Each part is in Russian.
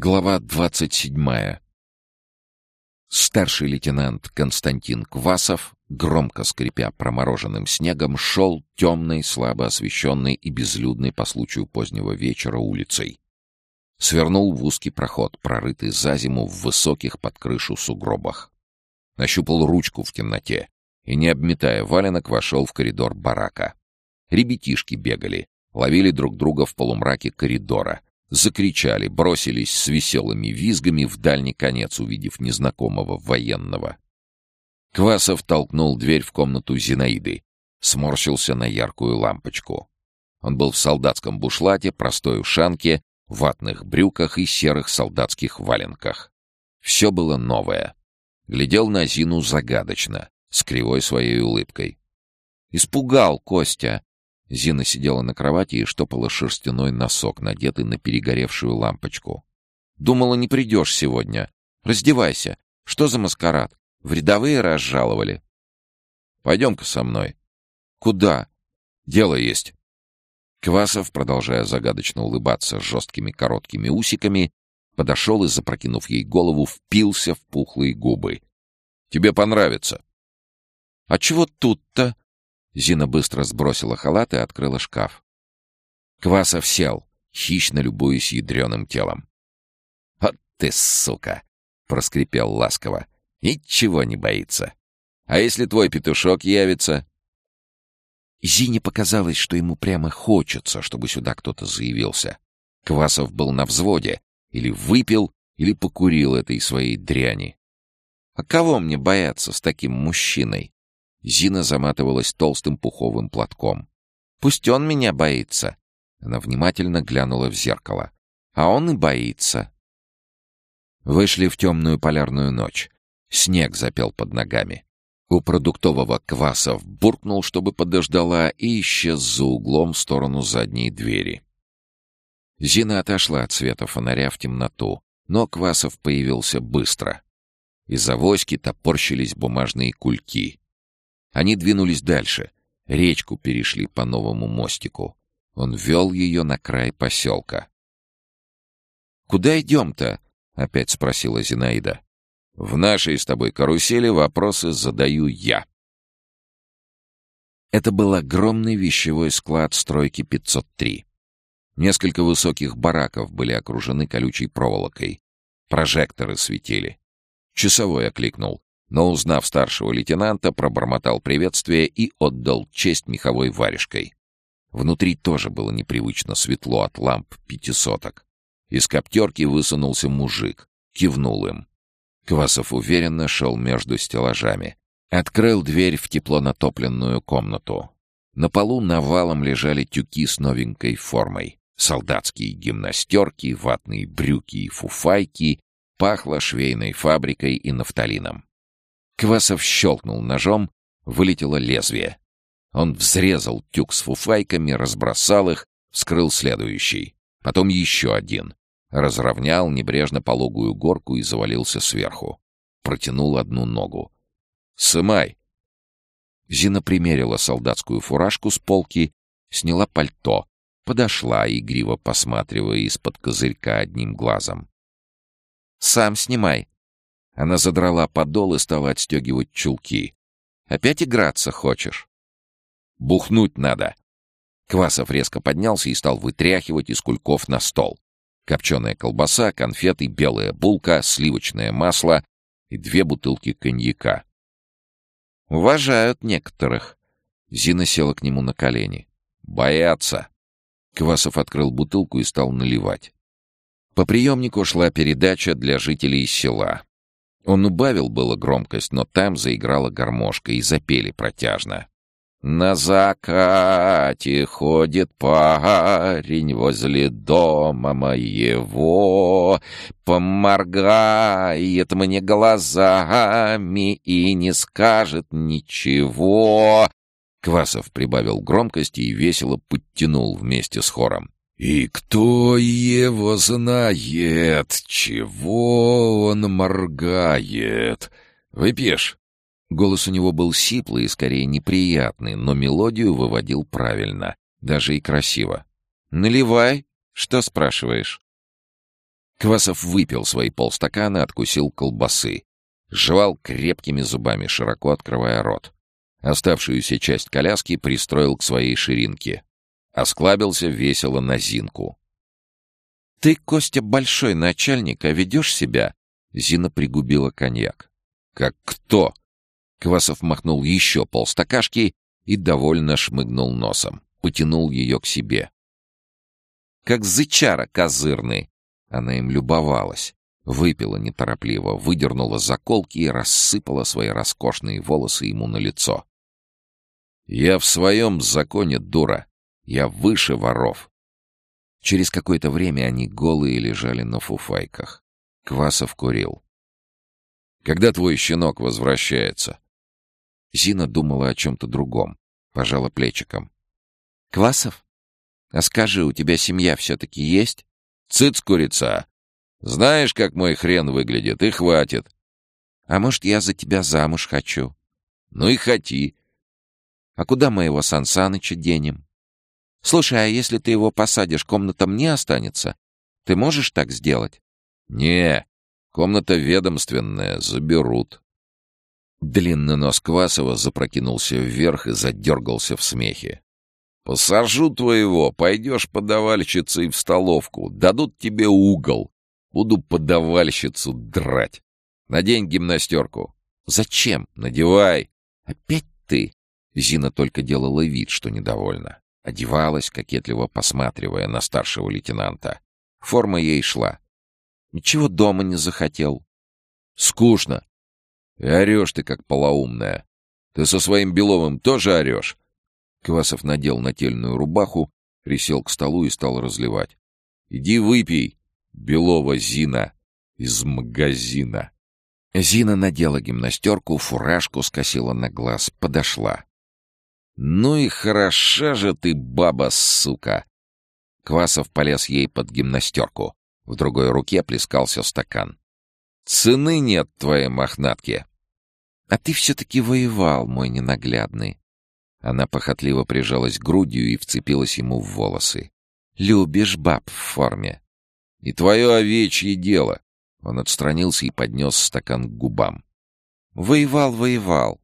Глава двадцать седьмая. Старший лейтенант Константин Квасов, громко скрипя промороженным снегом, шел темной, слабо освещенной и безлюдной по случаю позднего вечера улицей. Свернул в узкий проход, прорытый за зиму в высоких под крышу сугробах. Нащупал ручку в темноте и, не обметая валенок, вошел в коридор барака. Ребятишки бегали, ловили друг друга в полумраке коридора — Закричали, бросились с веселыми визгами в дальний конец, увидев незнакомого военного. Квасов толкнул дверь в комнату Зинаиды, сморщился на яркую лампочку. Он был в солдатском бушлате, простой ушанке, ватных брюках и серых солдатских валенках. Все было новое. Глядел на Зину загадочно, с кривой своей улыбкой. «Испугал Костя!» Зина сидела на кровати и штопала шерстяной носок, надетый на перегоревшую лампочку. «Думала, не придешь сегодня. Раздевайся. Что за маскарад? В рядовые разжаловали?» «Пойдем-ка со мной». «Куда?» «Дело есть». Квасов, продолжая загадочно улыбаться жесткими короткими усиками, подошел и, запрокинув ей голову, впился в пухлые губы. «Тебе понравится». «А чего тут-то?» Зина быстро сбросила халат и открыла шкаф. Квасов сел, хищно любуясь ядреным телом. «Вот ты сука!» — проскрипел ласково. «Ничего не боится. А если твой петушок явится?» Зине показалось, что ему прямо хочется, чтобы сюда кто-то заявился. Квасов был на взводе. Или выпил, или покурил этой своей дряни. «А кого мне бояться с таким мужчиной?» Зина заматывалась толстым пуховым платком. «Пусть он меня боится!» Она внимательно глянула в зеркало. «А он и боится!» Вышли в темную полярную ночь. Снег запел под ногами. У продуктового Квасов буркнул, чтобы подождала, и исчез за углом в сторону задней двери. Зина отошла от света фонаря в темноту, но Квасов появился быстро. Из авоськи топорщились бумажные кульки. Они двинулись дальше. Речку перешли по новому мостику. Он вел ее на край поселка. «Куда идем-то?» — опять спросила Зинаида. «В нашей с тобой карусели вопросы задаю я». Это был огромный вещевой склад стройки 503. Несколько высоких бараков были окружены колючей проволокой. Прожекторы светили. Часовой окликнул но, узнав старшего лейтенанта, пробормотал приветствие и отдал честь меховой варежкой. Внутри тоже было непривычно светло от ламп пятисоток. Из коптерки высунулся мужик, кивнул им. Квасов уверенно шел между стеллажами. Открыл дверь в тепло натопленную комнату. На полу навалом лежали тюки с новенькой формой. Солдатские гимнастерки, ватные брюки и фуфайки. Пахло швейной фабрикой и нафталином. Квасов щелкнул ножом, вылетело лезвие. Он взрезал тюк с фуфайками, разбросал их, вскрыл следующий. Потом еще один. Разровнял небрежно пологую горку и завалился сверху. Протянул одну ногу. «Сымай!» Зина примерила солдатскую фуражку с полки, сняла пальто, подошла, игриво посматривая из-под козырька одним глазом. «Сам снимай», она задрала подол и стала отстегивать чулки. «Опять играться хочешь?» «Бухнуть надо!» Квасов резко поднялся и стал вытряхивать из кульков на стол. Копченая колбаса, конфеты, белая булка, сливочное масло и две бутылки коньяка. «Уважают некоторых». Зина села к нему на колени. «Боятся». Квасов открыл бутылку и стал наливать. По приемнику шла передача для жителей села. Он убавил было громкость, но там заиграла гармошка и запели протяжно. На закате ходит парень возле дома моего, Поморгает мне глазами и не скажет ничего. Квасов прибавил громкости и весело подтянул вместе с хором. И кто его знает, чего он моргает? Выпьешь? Голос у него был сиплый и скорее неприятный, но мелодию выводил правильно, даже и красиво. «Наливай. Что спрашиваешь?» Квасов выпил свои полстакана, откусил колбасы. Жевал крепкими зубами, широко открывая рот. Оставшуюся часть коляски пристроил к своей ширинке. Осклабился весело на Зинку. «Ты, Костя, большой начальник, а ведешь себя?» Зина пригубила коньяк. «Как кто?» Квасов махнул еще полстакашки и довольно шмыгнул носом. Потянул ее к себе. «Как зычара козырный!» Она им любовалась. Выпила неторопливо, выдернула заколки и рассыпала свои роскошные волосы ему на лицо. «Я в своем законе, дура. Я выше воров». Через какое-то время они голые лежали на фуфайках. Квасов курил. «Когда твой щенок возвращается?» Зина думала о чем-то другом. Пожала плечиком. «Квасов? А скажи, у тебя семья все-таки есть?» «Цыц, курица! Знаешь, как мой хрен выглядит, и хватит!» «А может, я за тебя замуж хочу?» «Ну и хоти!» «А куда мы его Сан Саныча денем?» «Слушай, а если ты его посадишь, комната мне останется? Ты можешь так сделать?» «Не, комната ведомственная, заберут». Длинный нос Квасова запрокинулся вверх и задергался в смехе. «Посажу твоего, пойдешь подавальщицей в столовку, дадут тебе угол. Буду подавальщицу драть. Надень гимнастерку». «Зачем? Надевай». «Опять ты?» Зина только делала вид, что недовольна. Одевалась, кокетливо посматривая на старшего лейтенанта. Форма ей шла. «Ничего дома не захотел». «Скучно. И орешь ты, как полоумная. Ты со своим Беловым тоже орешь?» Квасов надел нательную рубаху, присел к столу и стал разливать. «Иди выпей, Белова Зина, из магазина». Зина надела гимнастерку, фуражку скосила на глаз, подошла. «Ну и хороша же ты, баба, сука!» Квасов полез ей под гимнастерку. В другой руке плескался стакан. «Цены нет твоей мохнатке!» «А ты все-таки воевал, мой ненаглядный!» Она похотливо прижалась грудью и вцепилась ему в волосы. «Любишь баб в форме!» «И твое овечье дело!» Он отстранился и поднес стакан к губам. «Воевал, воевал.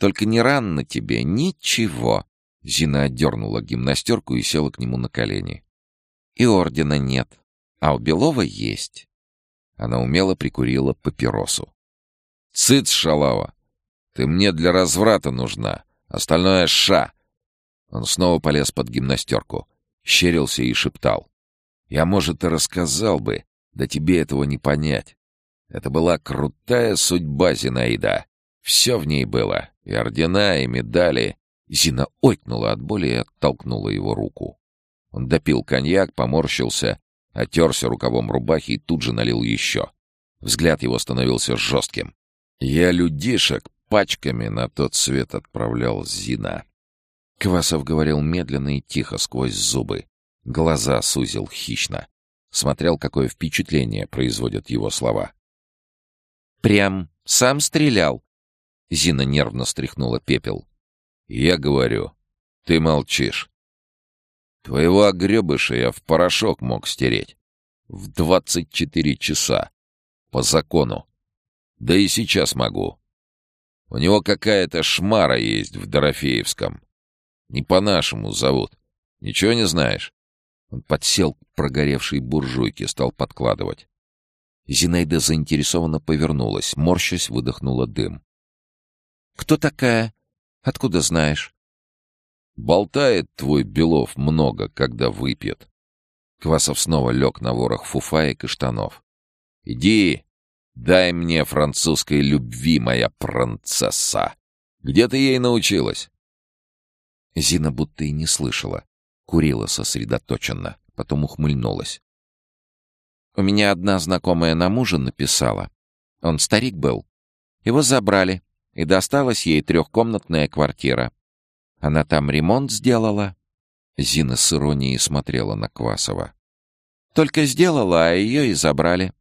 Только не ран на тебе, ничего!» Зина отдернула гимнастерку и села к нему на колени. «И ордена нет, а у Белова есть». Она умело прикурила папиросу. «Цыц, шалава! Ты мне для разврата нужна, остальное — ша!» Он снова полез под гимнастерку, щерился и шептал. «Я, может, и рассказал бы, да тебе этого не понять. Это была крутая судьба Зинаида. Все в ней было, и ордена, и медали». Зина ойкнула от боли и оттолкнула его руку. Он допил коньяк, поморщился, отерся рукавом рубахи и тут же налил еще. Взгляд его становился жестким. «Я людишек пачками на тот свет отправлял Зина». Квасов говорил медленно и тихо сквозь зубы. Глаза сузил хищно. Смотрел, какое впечатление производят его слова. «Прям сам стрелял?» Зина нервно стряхнула пепел. «Я говорю, ты молчишь. Твоего огребыша я в порошок мог стереть. В двадцать четыре часа. По закону. Да и сейчас могу. У него какая-то шмара есть в Дорофеевском. Не по-нашему зовут. Ничего не знаешь?» Он подсел к прогоревшей буржуйке, стал подкладывать. Зинаида заинтересованно повернулась, морщась выдохнула дым. «Кто такая? Откуда знаешь?» Болтает твой Белов много, когда выпьет. Квасов снова лег на ворох фуфаек и штанов. «Иди, дай мне французской любви, моя принцесса! Где ты ей научилась?» Зина будто и не слышала. Курила сосредоточенно, потом ухмыльнулась. «У меня одна знакомая на мужа написала. Он старик был. Его забрали, и досталась ей трехкомнатная квартира. Она там ремонт сделала?» Зина с иронией смотрела на Квасова. «Только сделала, а ее и забрали».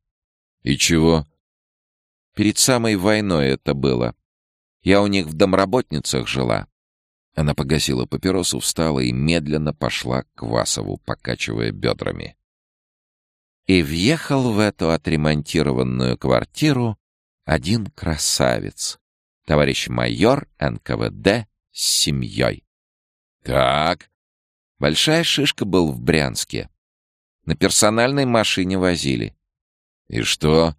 «И чего?» «Перед самой войной это было. Я у них в домработницах жила». Она погасила папиросу, встала и медленно пошла к Квасову, покачивая бедрами. И въехал в эту отремонтированную квартиру один красавец, товарищ майор НКВД с семьей. Так. Большая шишка был в Брянске. На персональной машине возили. И что?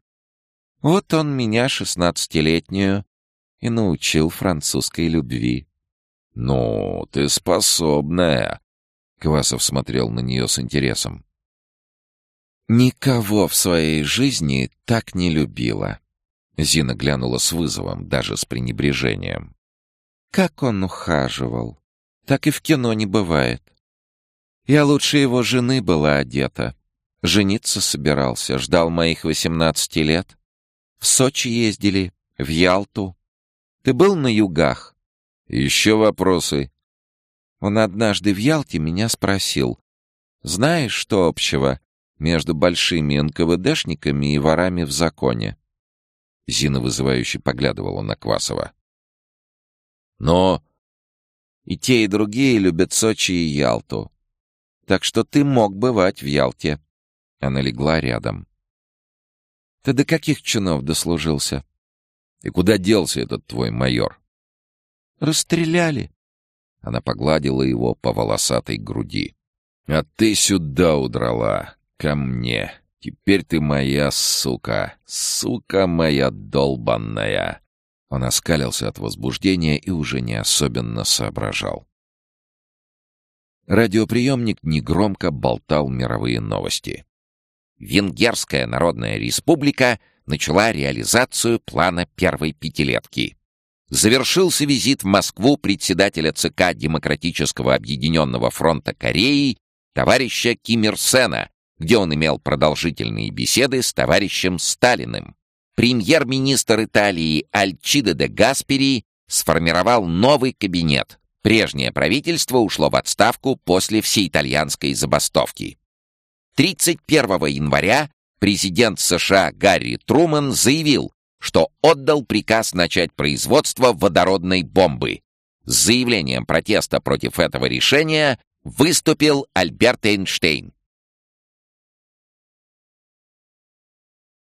Вот он меня, шестнадцатилетнюю, и научил французской любви. «Ну, ты способная!» Квасов смотрел на нее с интересом. «Никого в своей жизни так не любила». Зина глянула с вызовом, даже с пренебрежением. «Как он ухаживал! Так и в кино не бывает. Я лучше его жены была одета. Жениться собирался, ждал моих восемнадцати лет. В Сочи ездили, в Ялту. Ты был на югах?» «Еще вопросы?» Он однажды в Ялте меня спросил. «Знаешь, что общего между большими НКВДшниками и ворами в законе?» Зина вызывающе поглядывала на Квасова. «Но и те, и другие любят Сочи и Ялту. Так что ты мог бывать в Ялте». Она легла рядом. «Ты до каких чинов дослужился?» «И куда делся этот твой майор?» «Расстреляли». Она погладила его по волосатой груди. «А ты сюда удрала, ко мне. Теперь ты моя сука, сука моя долбанная!» Он оскалился от возбуждения и уже не особенно соображал. Радиоприемник негромко болтал мировые новости. Венгерская Народная Республика начала реализацию плана первой пятилетки. Завершился визит в Москву председателя ЦК Демократического Объединенного фронта Кореи товарища Ким Ир Сена, где он имел продолжительные беседы с товарищем Сталиным премьер-министр Италии Альчидо де Гаспери сформировал новый кабинет. Прежнее правительство ушло в отставку после всеитальянской забастовки. 31 января президент США Гарри Труман заявил, что отдал приказ начать производство водородной бомбы. С заявлением протеста против этого решения выступил Альберт Эйнштейн.